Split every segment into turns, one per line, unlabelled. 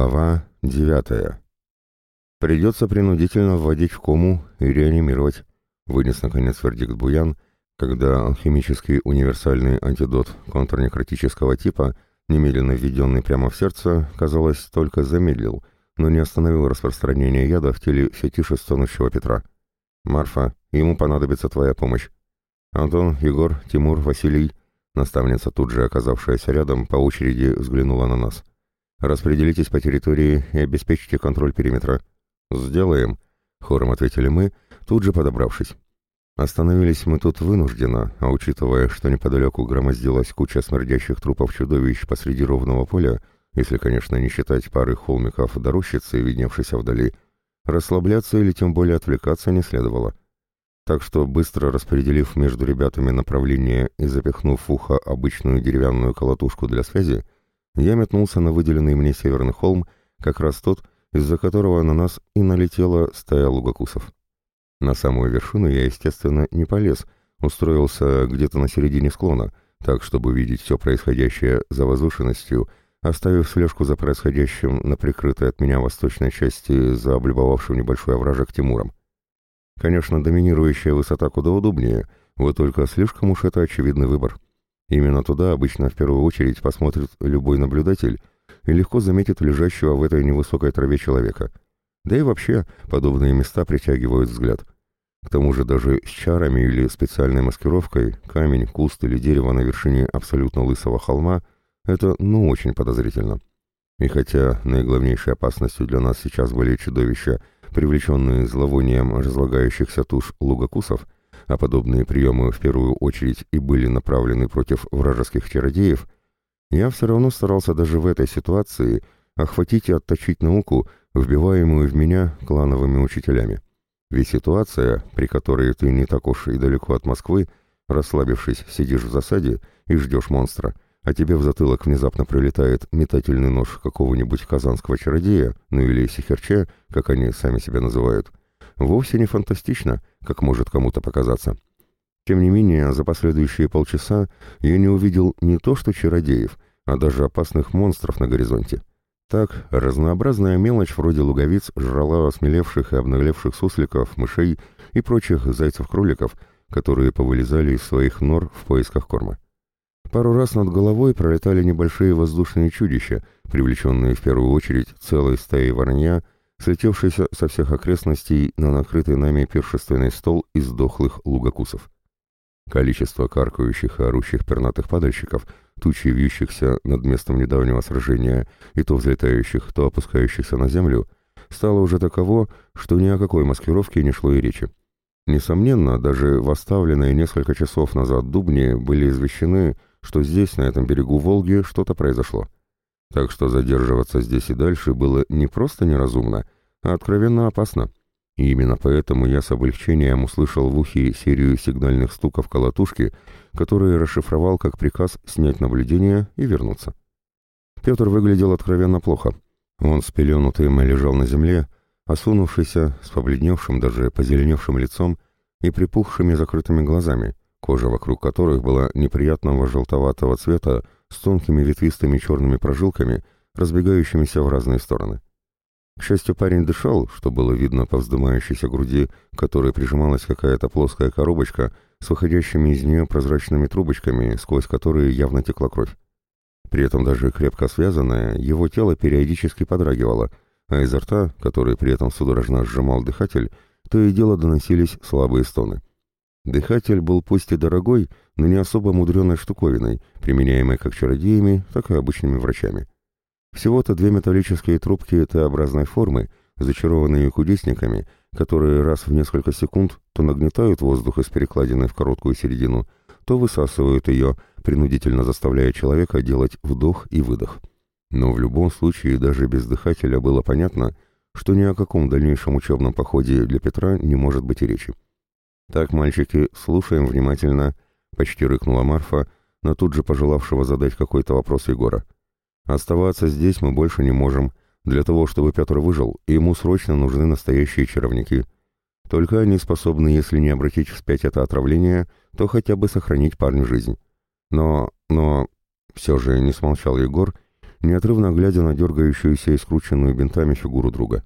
Глава девятая. Придется принудительно вводить в кому и реанимировать, вынес наконец вердикт Буян, когда алхимический универсальный антидот контрнекротического типа, немедленно введенный прямо в сердце, казалось, только замедлил, но не остановил распространение яда в теле все тише стонущего Петра. «Марфа, ему понадобится твоя помощь. Антон, Егор, Тимур, Василий». Наставница, тут же оказавшаяся рядом, по очереди взглянула на нас. Распределитесь по территории и обеспечьте контроль периметра. Сделаем, хором ответили мы, тут же подобравшись. Остановились мы тут вынужденно, а учитывая, что неподалеку громоздилась куча смердящих трупов чудовищ посреди ровного поля, если, конечно, не считать пары холмиков до рощицы, видневшейся вдали, расслабляться или тем более отвлекаться не следовало. Так что, быстро распределив между ребятами направление и запихнув в ухо обычную деревянную колотушку для связи, я метнулся на выделенный мне северный холм, как раз тот, из-за которого на нас и налетела стая лугокусов. На самую вершину я, естественно, не полез, устроился где-то на середине склона, так, чтобы видеть все происходящее за возвышенностью, оставив слежку за происходящим на прикрытой от меня восточной части за облюбовавшим небольшой овражек Тимуром. Конечно, доминирующая высота куда удобнее, вот только слишком уж это очевидный выбор. Именно туда обычно в первую очередь посмотрит любой наблюдатель и легко заметит лежащего в этой невысокой траве человека. Да и вообще, подобные места притягивают взгляд. К тому же даже с чарами или специальной маскировкой камень, куст или дерево на вершине абсолютно лысого холма — это ну очень подозрительно. И хотя наиглавнейшей опасностью для нас сейчас были чудовища, привлеченные зловонием разлагающихся туш лугокусов — а подобные приемы в первую очередь и были направлены против вражеских чародеев, я все равно старался даже в этой ситуации охватить и отточить науку, вбиваемую в меня клановыми учителями. Ведь ситуация, при которой ты не так уж и далеко от Москвы, расслабившись, сидишь в засаде и ждешь монстра, а тебе в затылок внезапно прилетает метательный нож какого-нибудь казанского чародея, ну или сихерча, как они сами себя называют, вовсе не фантастично, как может кому-то показаться. Тем не менее, за последующие полчаса я не увидел не то что чародеев, а даже опасных монстров на горизонте. Так, разнообразная мелочь вроде луговиц жрала осмелевших и обнаглевших сусликов, мышей и прочих зайцев-кроликов, которые повылезали из своих нор в поисках корма. Пару раз над головой пролетали небольшие воздушные чудища, привлеченные в первую очередь целой стаей воронья слетевшийся со всех окрестностей на накрытый нами пиршественный стол из дохлых лугокусов. Количество каркающих и орущих пернатых падальщиков, тучи вьющихся над местом недавнего сражения и то взлетающих, то опускающихся на землю, стало уже таково, что ни о какой маскировке не шло и речи. Несомненно, даже в оставленные несколько часов назад дубни были извещены, что здесь, на этом берегу Волги, что-то произошло. Так что задерживаться здесь и дальше было не просто неразумно, а откровенно опасно. И именно поэтому я с облегчением услышал в ухе серию сигнальных стуков колотушки, которые расшифровал как приказ снять наблюдение и вернуться. Петр выглядел откровенно плохо. Он спеленутым лежал на земле, осунувшийся, с побледневшим, даже позеленевшим лицом и припухшими закрытыми глазами, кожа вокруг которых была неприятного желтоватого цвета, с тонкими ветвистыми черными прожилками, разбегающимися в разные стороны. К счастью, парень дышал, что было видно по вздымающейся груди, которой прижималась какая-то плоская коробочка с выходящими из нее прозрачными трубочками, сквозь которые явно текла кровь. При этом даже крепко связанное, его тело периодически подрагивало, а изо рта, который при этом судорожно сжимал дыхатель, то и дело доносились слабые стоны. Дыхатель был пусть и дорогой, но не особо мудреной штуковиной, применяемой как чародеями, так и обычными врачами. Всего-то две металлические трубки Т-образной формы, зачарованные кудесниками, которые раз в несколько секунд то нагнетают воздух из перекладины в короткую середину, то высасывают ее, принудительно заставляя человека делать вдох и выдох. Но в любом случае даже без дыхателя было понятно, что ни о каком дальнейшем учебном походе для Петра не может быть и речи. «Так, мальчики, слушаем внимательно», — почти рыкнула Марфа, но тут же пожелавшего задать какой-то вопрос Егора. «Оставаться здесь мы больше не можем. Для того, чтобы Петр выжил, ему срочно нужны настоящие чаровники. Только они способны, если не обратить вспять это отравление, то хотя бы сохранить парню жизнь. Но, но...» Все же не смолчал Егор, неотрывно глядя на дергающуюся и скрученную бинтами фигуру друга.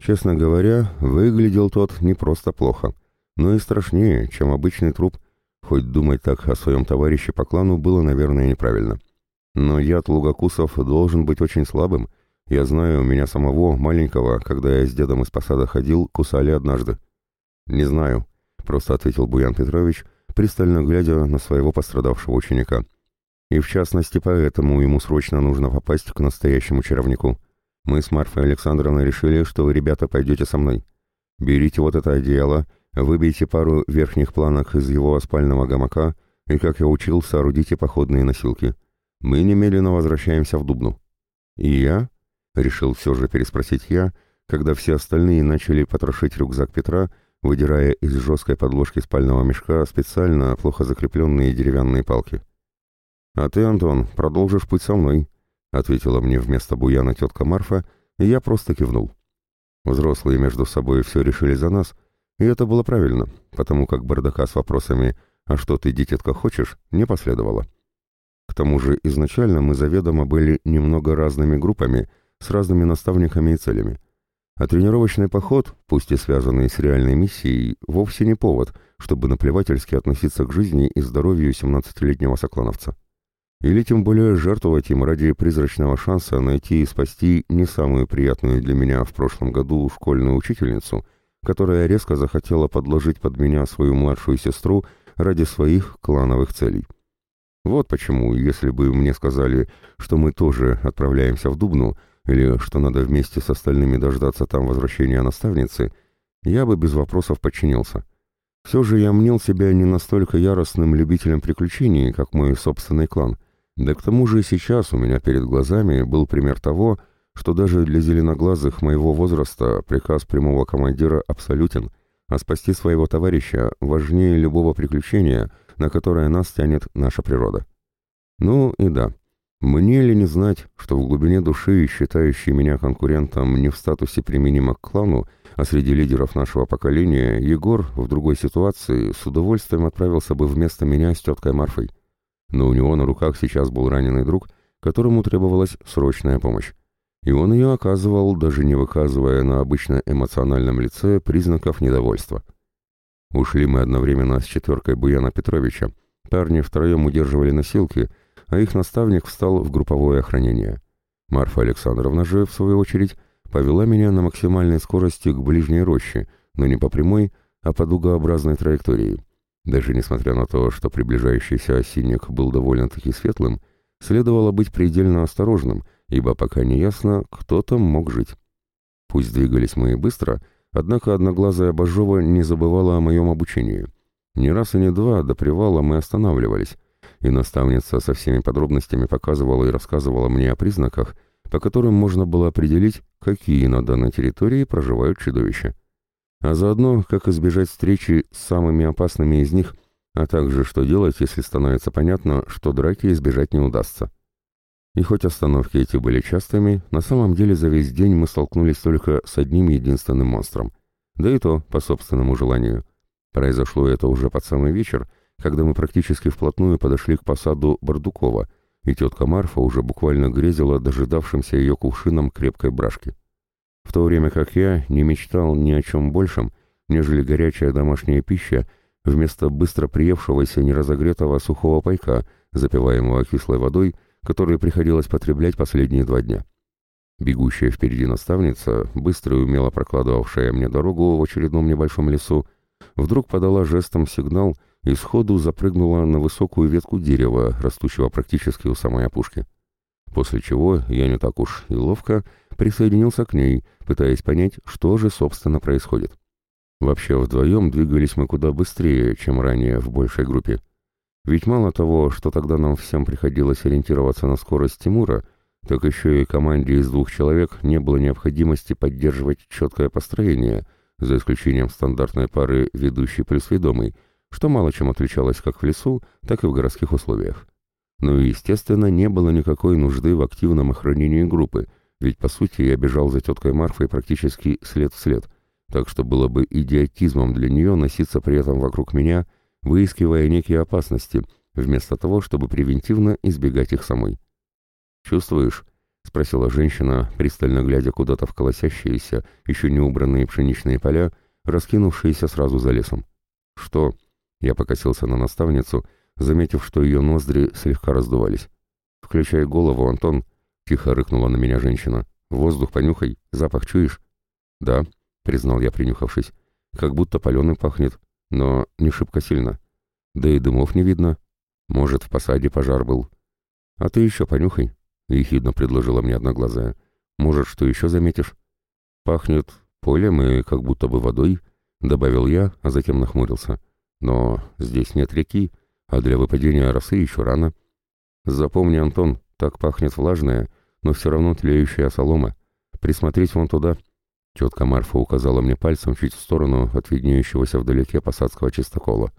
Честно говоря, выглядел тот не просто плохо, но и страшнее, чем обычный труп, хоть думать так о своем товарище по клану было, наверное, неправильно. Но яд лугокусов должен быть очень слабым. Я знаю, у меня самого, маленького, когда я с дедом из посада ходил, кусали однажды. «Не знаю», — просто ответил Буян Петрович, пристально глядя на своего пострадавшего ученика. «И в частности поэтому ему срочно нужно попасть к настоящему чаровнику. Мы с Марфой Александровной решили, что вы, ребята, пойдете со мной. Берите вот это одеяло, выбейте пару верхних планок из его спального гамака и, как я учил, соорудите походные носилки. Мы немедленно возвращаемся в Дубну». «И я?» — решил все же переспросить я, когда все остальные начали потрошить рюкзак Петра, выдирая из жесткой подложки спального мешка специально плохо закрепленные деревянные палки. «А ты, Антон, продолжишь путь со мной», — ответила мне вместо Буяна тетка Марфа, и я просто кивнул. Взрослые между собой все решили за нас, и это было правильно, потому как бардака с вопросами «А что ты, дитятка, хочешь?» не последовало. К тому же изначально мы заведомо были немного разными группами, с разными наставниками и целями. А тренировочный поход, пусть и связанный с реальной миссией, вовсе не повод, чтобы наплевательски относиться к жизни и здоровью 17-летнего соклановца. Или тем более жертвовать им ради призрачного шанса найти и спасти не самую приятную для меня в прошлом году школьную учительницу, которая резко захотела подложить под меня свою младшую сестру ради своих клановых целей. Вот почему, если бы мне сказали, что мы тоже отправляемся в Дубну, или что надо вместе с остальными дождаться там возвращения наставницы, я бы без вопросов подчинился. Все же я мнил себя не настолько яростным любителем приключений, как мой собственный клан. Да к тому же сейчас у меня перед глазами был пример того, что даже для зеленоглазых моего возраста приказ прямого командира абсолютен, а спасти своего товарища важнее любого приключения, на которое нас тянет наша природа. Ну и да, мне ли не знать, что в глубине души, считающий меня конкурентом не в статусе применимо к клану, а среди лидеров нашего поколения, Егор в другой ситуации с удовольствием отправился бы вместо меня с теткой Марфой. Но у него на руках сейчас был раненый друг, которому требовалась срочная помощь. И он ее оказывал, даже не выказывая на обычно эмоциональном лице признаков недовольства. Ушли мы одновременно с четверкой Буяна Петровича. Парни втроем удерживали носилки — а их наставник встал в групповое охранение. Марфа Александровна же, в свою очередь, повела меня на максимальной скорости к ближней роще, но не по прямой, а по дугообразной траектории. Даже несмотря на то, что приближающийся осинник был довольно-таки светлым, следовало быть предельно осторожным, ибо пока не ясно, кто там мог жить. Пусть двигались мы и быстро, однако одноглазая Бажова не забывала о моем обучении. Не раз и не два до привала мы останавливались, и наставница со всеми подробностями показывала и рассказывала мне о признаках, по которым можно было определить, какие на данной территории проживают чудовища. А заодно, как избежать встречи с самыми опасными из них, а также что делать, если становится понятно, что драки избежать не удастся. И хоть остановки эти были частыми, на самом деле за весь день мы столкнулись только с одним единственным монстром. Да и то по собственному желанию. Произошло это уже под самый вечер, когда мы практически вплотную подошли к посаду Бардукова, и тетка Марфа уже буквально грезила дожидавшимся ее кувшином крепкой брашки. В то время как я не мечтал ни о чем большем, нежели горячая домашняя пища вместо быстро приевшегося неразогретого сухого пайка, запиваемого кислой водой, который приходилось потреблять последние два дня. Бегущая впереди наставница, быстро и умело прокладывавшая мне дорогу в очередном небольшом лесу, вдруг подала жестом сигнал — и сходу запрыгнула на высокую ветку дерева, растущего практически у самой опушки. После чего я не так уж и ловко присоединился к ней, пытаясь понять, что же, собственно, происходит. Вообще, вдвоем двигались мы куда быстрее, чем ранее в большей группе. Ведь мало того, что тогда нам всем приходилось ориентироваться на скорость Тимура, так еще и команде из двух человек не было необходимости поддерживать четкое построение, за исключением стандартной пары «ведущий плюс ведомый», что мало чем отличалось как в лесу, так и в городских условиях. Ну и, естественно, не было никакой нужды в активном охранении группы, ведь, по сути, я бежал за теткой Марфой практически след в след, так что было бы идиотизмом для нее носиться при этом вокруг меня, выискивая некие опасности, вместо того, чтобы превентивно избегать их самой. «Чувствуешь?» — спросила женщина, пристально глядя куда-то в колосящиеся, еще не убранные пшеничные поля, раскинувшиеся сразу за лесом. «Что?» — я покосился на наставницу, заметив, что ее ноздри слегка раздувались. «Включай голову, Антон», — тихо рыкнула на меня женщина. «Воздух понюхай, запах чуешь?» «Да», — признал я, принюхавшись. «Как будто паленым пахнет, но не шибко сильно. Да и дымов не видно. Может, в посаде пожар был. А ты еще понюхай», — ехидно предложила мне одноглазая. «Может, что еще заметишь?» «Пахнет полем и как будто бы водой», — добавил я, а затем нахмурился. «Но здесь нет реки, а для выпадения росы еще рано». «Запомни, Антон, так пахнет влажная, но все равно тлеющая солома. Присмотреть вон туда». Тетка Марфа указала мне пальцем чуть в сторону от виднеющегося вдалеке посадского чистокола.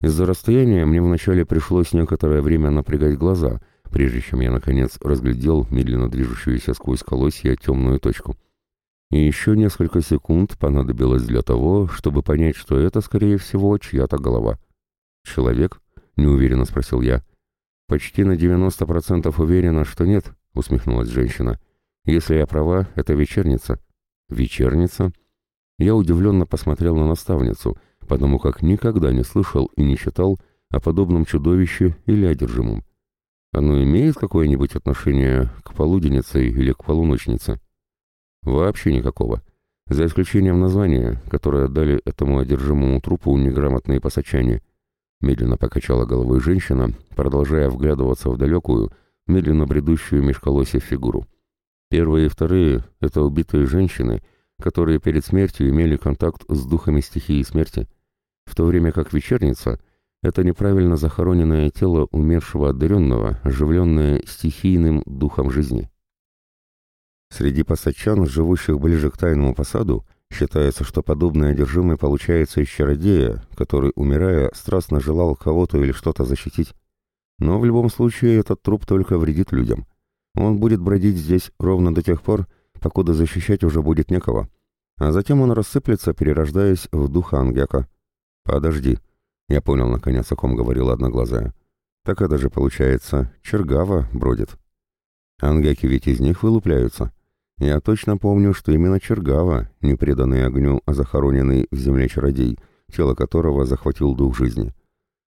Из-за расстояния мне вначале пришлось некоторое время напрягать глаза, прежде чем я, наконец, разглядел медленно движущуюся сквозь колосья темную точку. И еще несколько секунд понадобилось для того, чтобы понять, что это, скорее всего, чья-то голова. «Человек?» — неуверенно спросил я. «Почти на 90% уверена, что нет», — усмехнулась женщина. «Если я права, это вечерница». «Вечерница?» Я удивленно посмотрел на наставницу — потому как никогда не слышал и не читал о подобном чудовище или одержимом. Оно имеет какое-нибудь отношение к полуденнице или к полуночнице? Вообще никакого. За исключением названия, которое дали этому одержимому трупу неграмотные пасачане. Медленно покачала головой женщина, продолжая вглядываться в далекую, медленно бредущую меж колосьев фигуру. Первые и вторые — это убитые женщины, которые перед смертью имели контакт с духами стихии смерти, в то время как вечерница — это неправильно захороненное тело умершего одаренного, оживленное стихийным духом жизни. Среди пасачан, живущих ближе к тайному посаду, считается, что подобное одержимый получается из чародея, который, умирая, страстно желал кого-то или что-то защитить. Но в любом случае этот труп только вредит людям. Он будет бродить здесь ровно до тех пор, покуда защищать уже будет некого. А затем он рассыплется, перерождаясь в духа Ангека. «Подожди», — я понял, наконец, о ком говорила одноглазая. «Так это же, получается, Чергава бродит. Ангеки ведь из них вылупляются. Я точно помню, что именно Чергава, не преданный огню, а захороненный в земле чародей, тело которого захватил дух жизни.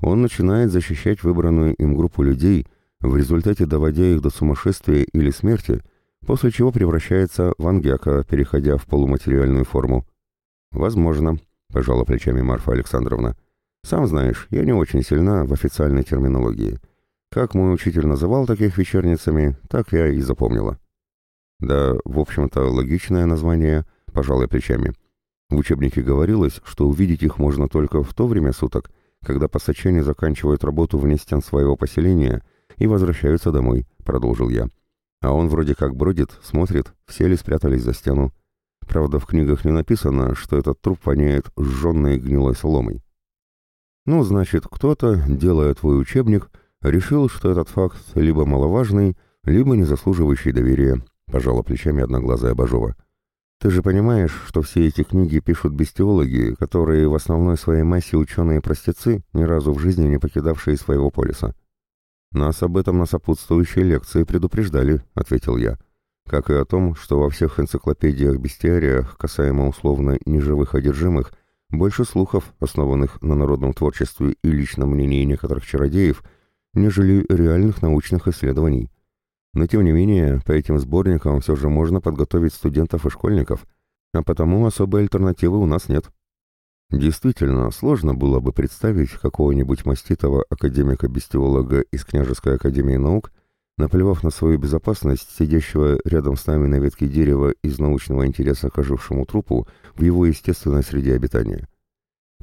Он начинает защищать выбранную им группу людей, в результате доводя их до сумасшествия или смерти, после чего превращается в ангека, переходя в полуматериальную форму. Возможно, пожала плечами Марфа Александровна. Сам знаешь, я не очень сильна в официальной терминологии. Как мой учитель называл таких вечерницами, так я и запомнила. Да, в общем-то, логичное название, пожалуй, плечами. В учебнике говорилось, что увидеть их можно только в то время суток, когда пассачане заканчивают работу вне стен своего поселения и возвращаются домой, продолжил я. А он вроде как бродит, смотрит, все ли спрятались за стену. Правда, в книгах не написано, что этот труп воняет сжженной гнилой соломой. Ну, значит, кто-то, делая твой учебник, решил, что этот факт либо маловажный, либо не заслуживающий доверия, пожала плечами одноглазая Бажова. Ты же понимаешь, что все эти книги пишут бестиологи, которые в основной своей массе ученые-простецы, ни разу в жизни не покидавшие своего полиса. Нас об этом на сопутствующей лекции предупреждали, ответил я как и о том, что во всех энциклопедиях-бестиариях касаемо условно неживых одержимых больше слухов, основанных на народном творчестве и личном мнении некоторых чародеев, нежели реальных научных исследований. Но тем не менее, по этим сборникам все же можно подготовить студентов и школьников, а потому особой альтернативы у нас нет. Действительно, сложно было бы представить какого-нибудь маститого академика-бестиолога из Княжеской академии наук, наплевав на свою безопасность сидящего рядом с нами на ветке дерева из научного интереса к ожившему трупу в его естественной среде обитания.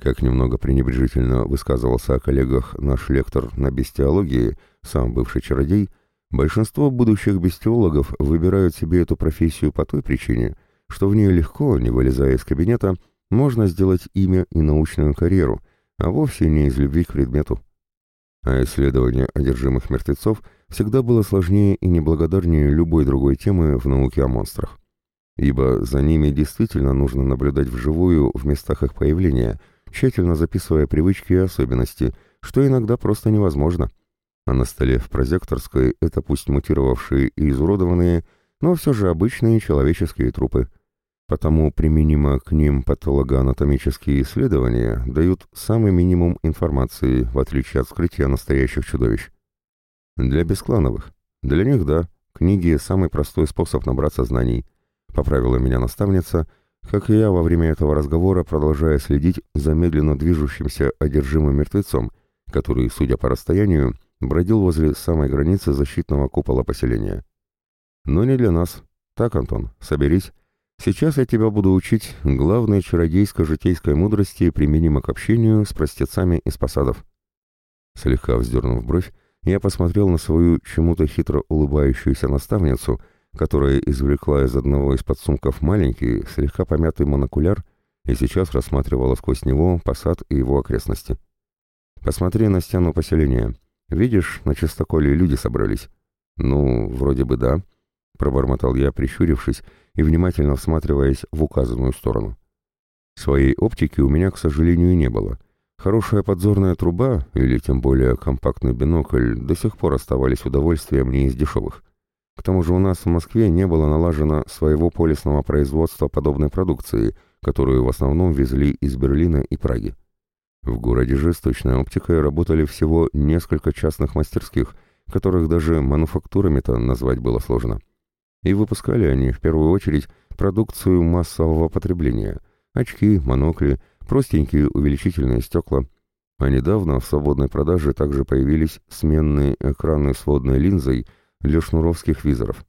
Как немного пренебрежительно высказывался о коллегах наш лектор на бестиологии, сам бывший чародей, большинство будущих бестиологов выбирают себе эту профессию по той причине, что в ней легко, не вылезая из кабинета, можно сделать имя и научную карьеру, а вовсе не из любви к предмету. А исследование одержимых мертвецов – всегда было сложнее и неблагодарнее любой другой темы в науке о монстрах. Ибо за ними действительно нужно наблюдать вживую в местах их появления, тщательно записывая привычки и особенности, что иногда просто невозможно. а на столе в прозекторской это пусть мутировавшие и изуродованные, но все же обычные человеческие трупы. Потому применимо к ним патологоанатомические исследования дают самый минимум информации, в отличие от скрытия настоящих чудовищ. Для бесклановых. Для них, да, книги – самый простой способ набраться знаний. Поправила меня наставница, как и я во время этого разговора, продолжая следить за медленно движущимся одержимым мертвецом, который, судя по расстоянию, бродил возле самой границы защитного купола поселения. Но не для нас. Так, Антон, соберись. Сейчас я тебя буду учить главной чародейско-житейской мудрости, применимо к общению с простецами из посадов. Слегка вздернув бровь, я посмотрел на свою чему-то хитро улыбающуюся наставницу, которая извлекла из одного из подсумков маленький, слегка помятый монокуляр и сейчас рассматривала сквозь него посад и его окрестности. «Посмотри на стену поселения. Видишь, на чистоколе люди собрались. Ну, вроде бы да, пробормотал я, прищурившись и внимательно всматриваясь в указанную сторону. Своей оптики у меня, к сожалению, не было. Хорошая подзорная труба, или тем более компактный бинокль, до сих пор оставались удовольствием не из дешевых. К тому же у нас в Москве не было налажено своего полисного производства подобной продукции, которую в основном везли из Берлина и Праги. В городе же с точной оптикой работали всего несколько частных мастерских, которых даже мануфактурами-то назвать было сложно. И выпускали они, в первую очередь, продукцию массового потребления. Очки, монокли, простенькие увеличительные стекла. А недавно в свободной продаже также появились сменные экраны с водной линзой для шнуровских визоров.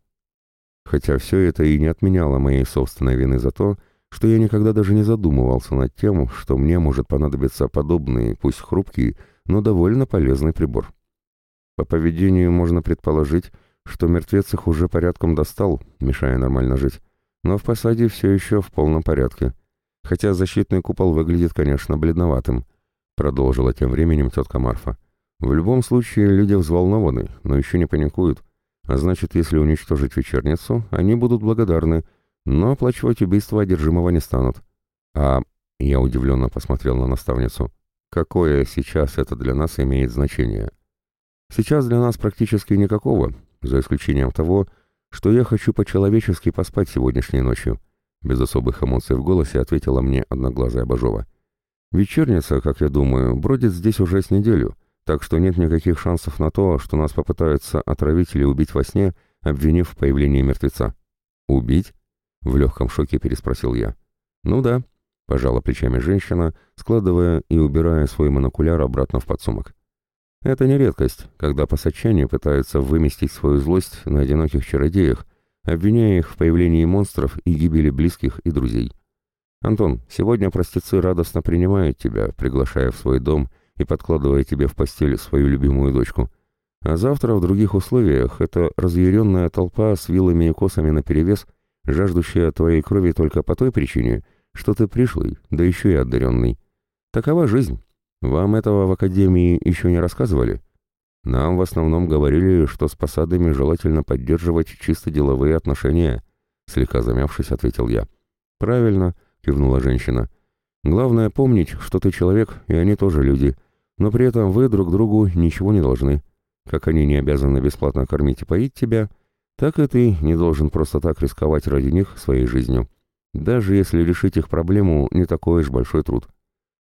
Хотя все это и не отменяло моей собственной вины за то, что я никогда даже не задумывался над тем, что мне может понадобиться подобный, пусть хрупкий, но довольно полезный прибор. По поведению можно предположить, что мертвец их уже порядком достал, мешая нормально жить, но в посаде все еще в полном порядке. Хотя защитный купол выглядит, конечно, бледноватым, продолжила тем временем тетка Марфа. В любом случае люди взволнованы, но еще не паникуют, а значит, если уничтожить вечерницу, они будут благодарны, но оплачивать убийство одержимого не станут. А я удивленно посмотрел на наставницу. Какое сейчас это для нас имеет значение? Сейчас для нас практически никакого, за исключением того, что я хочу по-человечески поспать сегодняшней ночью. Без особых эмоций в голосе ответила мне одноглазая Бажова. Вечерница, как я думаю, бродит здесь уже с неделю, так что нет никаких шансов на то, что нас попытаются отравить или убить во сне, обвинив в появлении мертвеца. Убить? В легком шоке переспросил я. «Ну да», — пожала плечами женщина, складывая и убирая свой монокуляр обратно в подсумок. «Это не редкость, когда пасачане пытаются выместить свою злость на одиноких чародеях, обвиняя их в появлении монстров и гибели близких и друзей. Антон, сегодня простецы радостно принимают тебя, приглашая в свой дом и подкладывая тебе в постель свою любимую дочку. А завтра в других условиях эта разъяренная толпа с вилами и косами наперевес — жаждущая твоей крови только по той причине, что ты пришлый, да еще и одаренный. Такова жизнь. Вам этого в Академии еще не рассказывали? Нам в основном говорили, что с посадами желательно поддерживать чисто деловые отношения, слегка замявшись, ответил я. Правильно, кивнула женщина. Главное помнить, что ты человек, и они тоже люди, но при этом вы друг другу ничего не должны. Как они не обязаны бесплатно кормить и поить тебя, так и ты не должен просто так рисковать ради них своей жизнью, даже если решить их проблему не такой уж большой труд.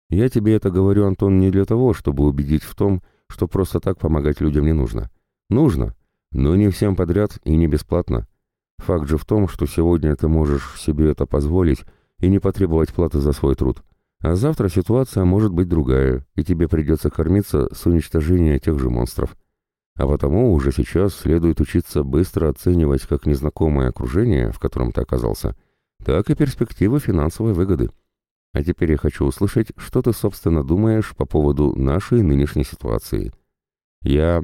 Я тебе это говорю, Антон, не для того, чтобы убедить в том, что просто так помогать людям не нужно. Нужно, но не всем подряд и не бесплатно. Факт же в том, что сегодня ты можешь себе это позволить и не потребовать платы за свой труд. А завтра ситуация может быть другая, и тебе придется кормиться с уничтожения тех же монстров. А потому уже сейчас следует учиться быстро оценивать как незнакомое окружение, в котором ты оказался, так и перспективы финансовой выгоды. А теперь я хочу услышать, что ты, собственно, думаешь по поводу нашей нынешней ситуации. Я,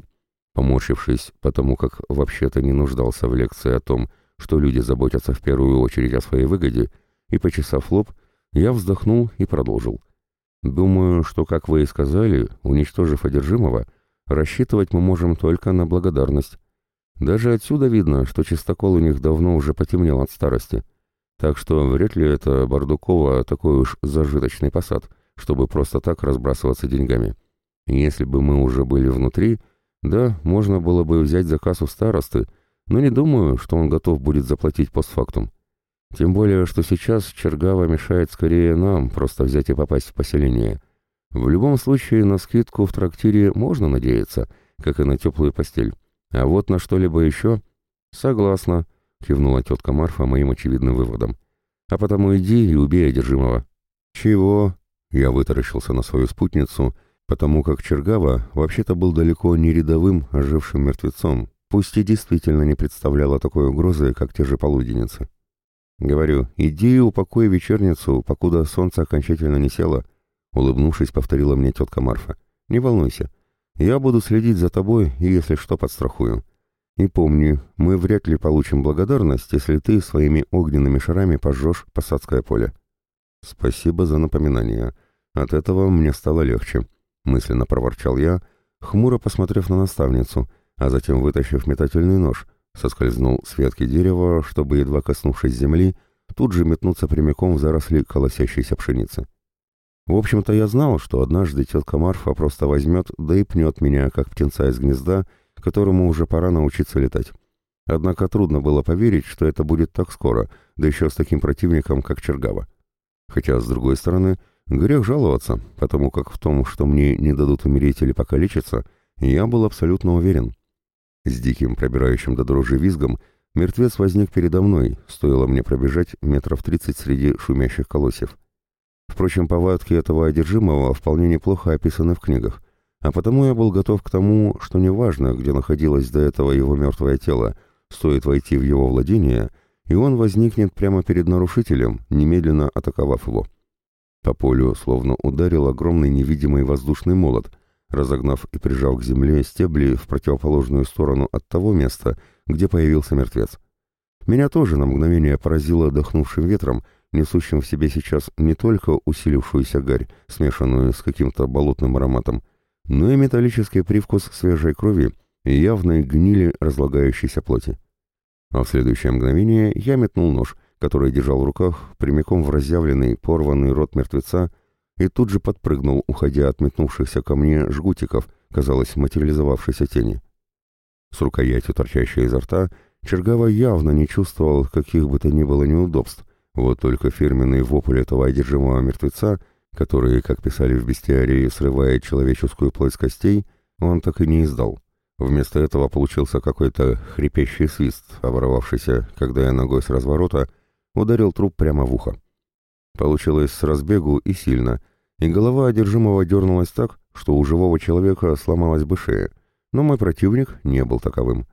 поморщившись, потому как вообще-то не нуждался в лекции о том, что люди заботятся в первую очередь о своей выгоде, и, почесав лоб, я вздохнул и продолжил. Думаю, что, как вы и сказали, уничтожив одержимого — Рассчитывать мы можем только на благодарность. Даже отсюда видно, что чистокол у них давно уже потемнел от старости. Так что вряд ли это Бардукова такой уж зажиточный посад, чтобы просто так разбрасываться деньгами. Если бы мы уже были внутри, Да, можно было бы взять заказ у старосты, но не думаю, что он готов будет заплатить постфактум. Тем более, что сейчас Чергава мешает скорее нам просто взять и попасть в поселение. В любом случае, на скидку в трактире можно надеяться, как и на теплую постель. А вот на что-либо еще... Согласна, кивнула тетка Марфа моим очевидным выводом. А потому иди и убей одержимого. Чего? Я вытаращился на свою спутницу, потому как Чергава вообще-то был далеко не рядовым ожившим мертвецом, пусть и действительно не представляла такой угрозы, как те же полуденницы. Говорю, иди и упокой вечерницу, покуда солнце окончательно не село, улыбнувшись, повторила мне тетка Марфа. Не волнуйся, я буду следить за тобой и, если что, подстрахую. И помни, мы вряд ли получим благодарность, если ты своими огненными шарами пожжешь посадское поле. Спасибо за напоминание. От этого мне стало легче, мысленно проворчал я, хмуро посмотрев на наставницу, а затем, вытащив метательный нож, соскользнул с ветки дерева, чтобы, едва коснувшись земли, тут же метнуться прямиком в заросли колосящейся пшеницы. В общем-то, я знал, что однажды тетка Марфа просто возьмет, да и пнет меня, как птенца из гнезда, которому уже пора научиться летать. Однако трудно было поверить, что это будет так скоро, да еще с таким противником, как Чергава. Хотя, с другой стороны, грех жаловаться, потому как в том, что мне не дадут умереть или покалечиться, я был абсолютно уверен. С диким, пробирающим до дрожи визгом, мертвец возник передо мной, стоило мне пробежать метров тридцать среди шумящих колосьев. Впрочем, повадки этого одержимого вполне неплохо описаны в книгах, а потому я был готов к тому, что неважно, где находилось до этого его мертвое тело, стоит войти в его владение, и он возникнет прямо перед нарушителем, немедленно атаковав его. По полю словно ударил огромный невидимый воздушный молот, разогнав и прижав к земле стебли в противоположную сторону от того места, где появился мертвец. Меня тоже на мгновение поразило дохнувшим ветром, несущим в себе сейчас не только усилившуюся гарь, смешанную с каким-то болотным ароматом, но и металлический привкус свежей крови и явной гнили разлагающейся плоти. А в следующее мгновение я метнул нож, который держал в руках, прямиком в разъявленный, порванный рот мертвеца, и тут же подпрыгнул, уходя от метнувшихся ко мне жгутиков, казалось, материализовавшейся тени. С рукоятью, торчащей изо рта, Чергава явно не чувствовал каких бы то ни было неудобств, вот только фирменный вопль этого одержимого мертвеца, который, как писали в бестиарии, срывает человеческую плоть с костей, он так и не издал. Вместо этого получился какой-то хрипящий свист, оборвавшийся, когда я ногой с разворота ударил труп прямо в ухо. Получилось с разбегу и сильно, и голова одержимого дернулась так, что у живого человека сломалась бы шея, но мой противник не был таковым.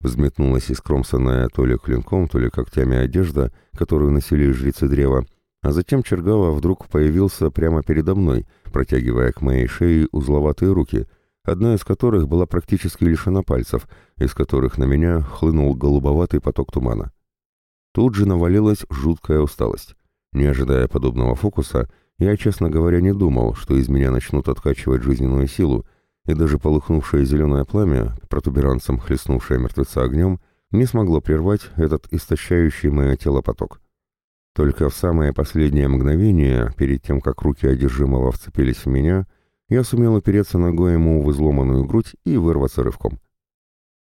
Взметнулась искромсанная то ли клинком, то ли когтями одежда, которую носили жрецы древа, а затем Чергава вдруг появился прямо передо мной, протягивая к моей шее узловатые руки, одна из которых была практически лишена пальцев, из которых на меня хлынул голубоватый поток тумана. Тут же навалилась жуткая усталость. Не ожидая подобного фокуса, я, честно говоря, не думал, что из меня начнут откачивать жизненную силу, и даже полыхнувшее зеленое пламя, протуберанцем хлестнувшее мертвеца огнем, не смогло прервать этот истощающий мое тело поток. Только в самое последнее мгновение, перед тем, как руки одержимого вцепились в меня, я сумел опереться ногой ему в изломанную грудь и вырваться рывком.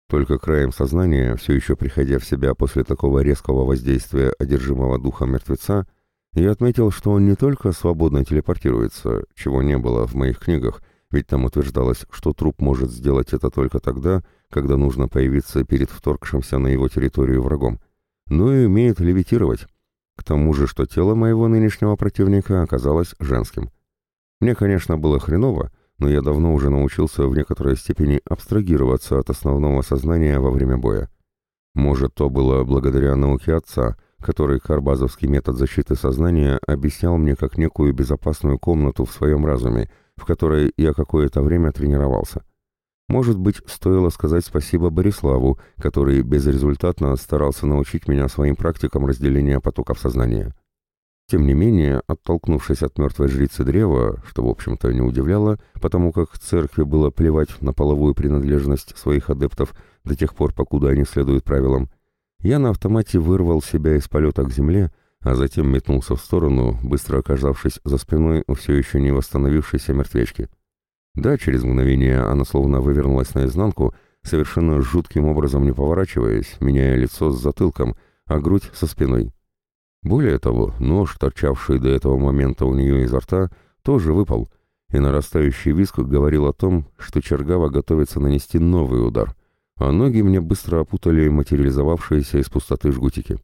Только краем сознания, все еще приходя в себя после такого резкого воздействия одержимого духа мертвеца, я отметил, что он не только свободно телепортируется, чего не было в моих книгах, ведь там утверждалось, что труп может сделать это только тогда, когда нужно появиться перед вторгшимся на его территорию врагом, но и умеет левитировать. К тому же, что тело моего нынешнего противника оказалось женским. Мне, конечно, было хреново, но я давно уже научился в некоторой степени абстрагироваться от основного сознания во время боя. Может, то было благодаря науке отца, который карбазовский метод защиты сознания объяснял мне как некую безопасную комнату в своем разуме, в которой я какое-то время тренировался. Может быть, стоило сказать спасибо Бориславу, который безрезультатно старался научить меня своим практикам разделения потоков сознания. Тем не менее, оттолкнувшись от мертвой жрицы древа, что, в общем-то, не удивляло, потому как церкви было плевать на половую принадлежность своих адептов до тех пор, покуда они следуют правилам, я на автомате вырвал себя из полета к земле, а затем метнулся в сторону, быстро оказавшись за спиной у все еще не восстановившейся мертвечки. Да, через мгновение она словно вывернулась наизнанку, совершенно жутким образом не поворачиваясь, меняя лицо с затылком, а грудь со спиной. Более того, нож, торчавший до этого момента у нее изо рта, тоже выпал, и нарастающий виск говорил о том, что Чергава готовится нанести новый удар, а ноги мне быстро опутали материализовавшиеся из пустоты жгутики.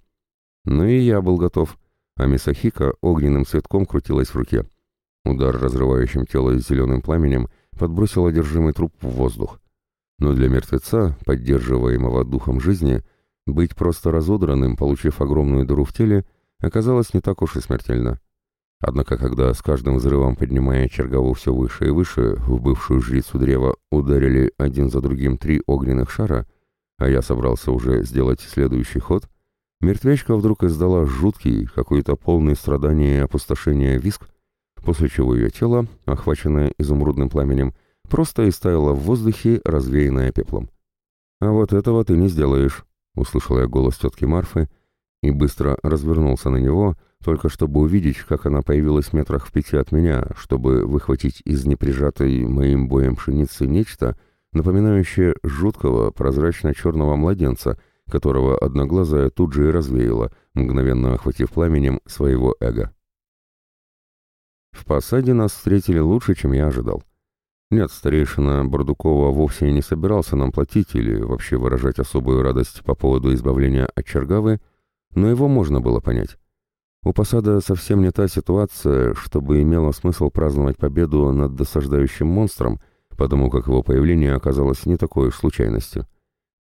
Ну и я был готов, а Мисахика огненным цветком крутилась в руке. Удар, разрывающим тело зеленым пламенем, подбросил одержимый труп в воздух. Но для мертвеца, поддерживаемого духом жизни, быть просто разодранным, получив огромную дыру в теле, оказалось не так уж и смертельно. Однако, когда с каждым взрывом, поднимая чергову все выше и выше, в бывшую жрицу древа ударили один за другим три огненных шара, а я собрался уже сделать следующий ход, мертвечка вдруг издала жуткий, какой-то полный страдания и опустошения виск, после чего ее тело, охваченное изумрудным пламенем, просто истаяло в воздухе, развеянное пеплом. «А вот этого ты не сделаешь», — услышал я голос тетки Марфы и быстро развернулся на него, только чтобы увидеть, как она появилась в метрах в пяти от меня, чтобы выхватить из неприжатой моим боем пшеницы нечто, напоминающее жуткого прозрачно-черного младенца, которого одноглазая тут же и развеяла, мгновенно охватив пламенем своего эго. В посаде нас встретили лучше, чем я ожидал. Нет, старейшина Бардукова вовсе не собирался нам платить или вообще выражать особую радость по поводу избавления от Чергавы, но его можно было понять. У посада совсем не та ситуация, чтобы имело смысл праздновать победу над досаждающим монстром, потому как его появление оказалось не такой уж случайностью.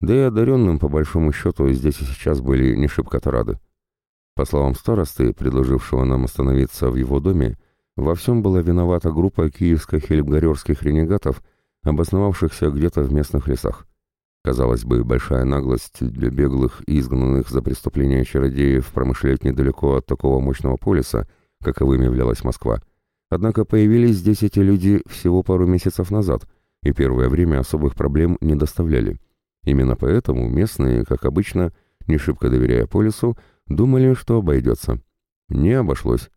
Да и одаренным, по большому счету, здесь и сейчас были не шибко-то рады. По словам старосты, предложившего нам остановиться в его доме, во всем была виновата группа киевско-хельбгарерских ренегатов, обосновавшихся где-то в местных лесах. Казалось бы, большая наглость для беглых и изгнанных за преступления чародеев промышлять недалеко от такого мощного полиса, каковым являлась Москва. Однако появились здесь эти люди всего пару месяцев назад, и первое время особых проблем не доставляли. Именно поэтому местные, как обычно, не шибко доверяя полису, думали, что обойдется. Не обошлось.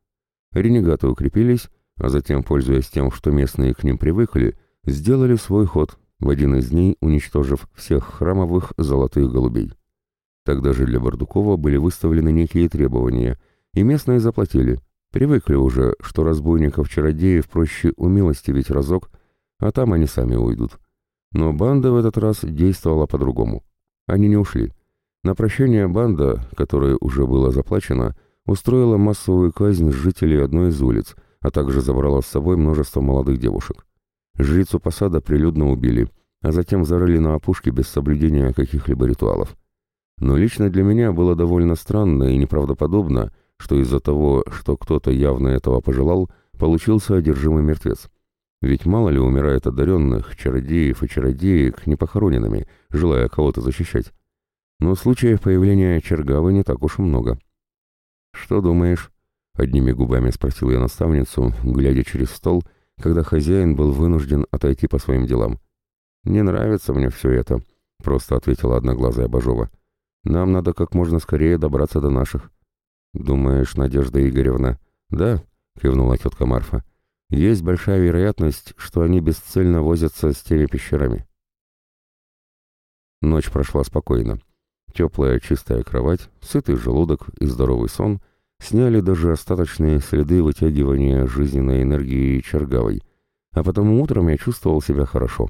Ренегаты укрепились, а затем, пользуясь тем, что местные к ним привыкли, сделали свой ход, в один из дней уничтожив всех храмовых золотых голубей. Тогда же для Бардукова были выставлены некие требования, и местные заплатили. Привыкли уже, что разбойников-чародеев проще умилостивить разок, а там они сами уйдут. Но банда в этот раз действовала по-другому. Они не ушли. На прощение банда, которая уже была заплачена, устроила массовую казнь жителей одной из улиц, а также забрала с собой множество молодых девушек. Жрицу посада прилюдно убили, а затем зарыли на опушке без соблюдения каких-либо ритуалов. Но лично для меня было довольно странно и неправдоподобно, что из-за того, что кто-то явно этого пожелал, получился одержимый мертвец. Ведь мало ли умирает одаренных, чародеев и чародеек непохороненными, желая кого-то защищать. Но случаев появления Чергавы не так уж и много. «Что думаешь?» — одними губами спросил я наставницу, глядя через стол, когда хозяин был вынужден отойти по своим делам. «Не нравится мне все это», — просто ответила одноглазая Бажова. «Нам надо как можно скорее добраться до наших». «Думаешь, Надежда Игоревна?» «Да», — кивнула тетка Марфа. «Есть большая вероятность, что они бесцельно возятся с теми пещерами». Ночь прошла спокойно. Теплая чистая кровать, сытый желудок и здоровый сон сняли даже остаточные следы вытягивания жизненной энергии Чергавой, а потому утром я чувствовал себя хорошо.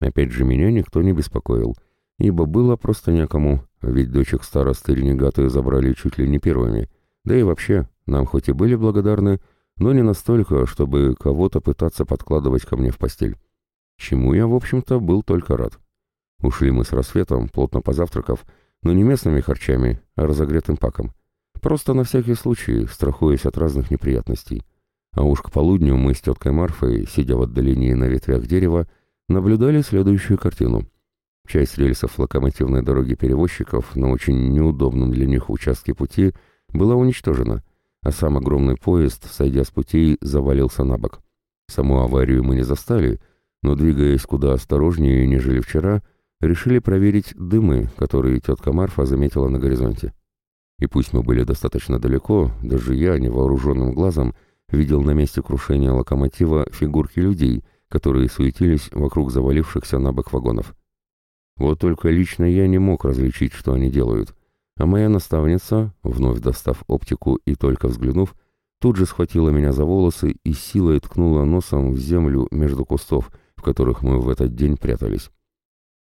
Опять же, меня никто не беспокоил, ибо было просто некому, ведь дочек старосты ренегаты забрали чуть ли не первыми, да и вообще, нам хоть и были благодарны, но не настолько, чтобы кого-то пытаться подкладывать ко мне в постель. Чему я, в общем-то, был только рад. Ушли мы с рассветом, плотно позавтракав, но не местными харчами, а разогретым паком. Просто на всякий случай, страхуясь от разных неприятностей. А уж к полудню мы с теткой Марфой, сидя в отдалении на ветвях дерева, наблюдали следующую картину. Часть рельсов локомотивной дороги перевозчиков на очень неудобном для них участке пути была уничтожена, а сам огромный поезд, сойдя с путей, завалился на бок. Саму аварию мы не застали, но, двигаясь куда осторожнее, нежели вчера, решили проверить дымы, которые тетка Марфа заметила на горизонте. И пусть мы были достаточно далеко, даже я, невооруженным глазом, видел на месте крушения локомотива фигурки людей, которые суетились вокруг завалившихся на бок вагонов. Вот только лично я не мог различить, что они делают, а моя наставница, вновь достав оптику и только взглянув, тут же схватила меня за волосы и силой ткнула носом в землю между кустов, в которых мы в этот день прятались.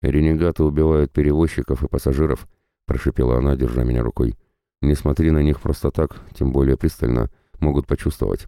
«Ренегаты убивают перевозчиков и пассажиров», — прошипела она, держа меня рукой. «Не смотри на них просто так, тем более пристально, могут почувствовать».